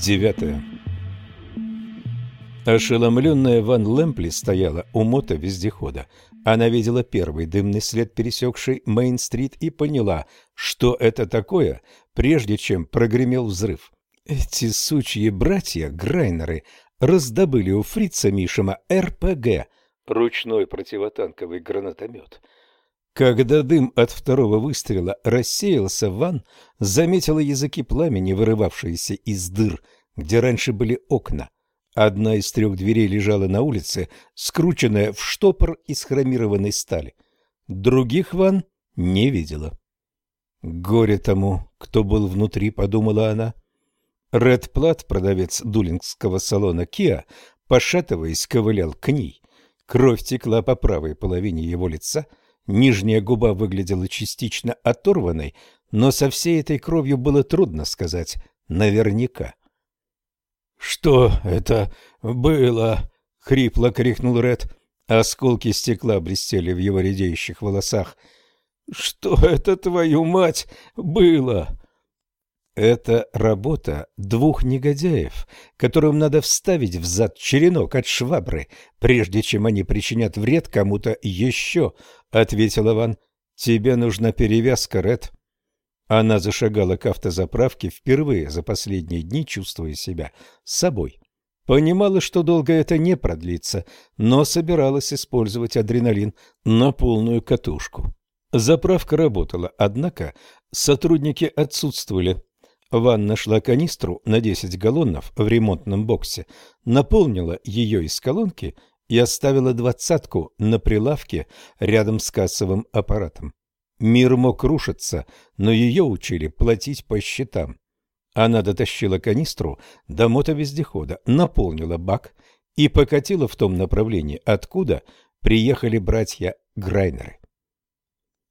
Девятое. Ошеломленная Ван Лэмпли стояла у мото-вездехода. Она видела первый дымный след, пересекший Мейн-стрит, и поняла, что это такое, прежде чем прогремел взрыв. Эти сучьи братья, Грайнеры, раздобыли у фрица Мишема РПГ, ручной противотанковый гранатомет. Когда дым от второго выстрела рассеялся, Ван заметила языки пламени, вырывавшиеся из дыр, где раньше были окна. Одна из трех дверей лежала на улице, скрученная в штопор из хромированной стали. Других Ван не видела. «Горе тому, кто был внутри», — подумала она. Ред Плат, продавец дулингского салона Киа, пошатываясь, ковылял к ней. Кровь текла по правой половине его лица, нижняя губа выглядела частично оторванной, но со всей этой кровью было трудно сказать наверняка. «Что это было?» — хрипло крикнул Ред. Осколки стекла блестели в его редеющих волосах. «Что это, твою мать, было?» Это работа двух негодяев, которым надо вставить в зад черенок от швабры, прежде чем они причинят вред кому-то еще, — ответил Иван. — Тебе нужна перевязка, Ред. Она зашагала к автозаправке впервые за последние дни, чувствуя себя собой. Понимала, что долго это не продлится, но собиралась использовать адреналин на полную катушку. Заправка работала, однако сотрудники отсутствовали. Ван нашла канистру на 10 галлонов в ремонтном боксе, наполнила ее из колонки и оставила двадцатку на прилавке рядом с кассовым аппаратом. Мир мог рушиться, но ее учили платить по счетам. Она дотащила канистру до мотовездехода, наполнила бак и покатила в том направлении, откуда приехали братья Грайнеры.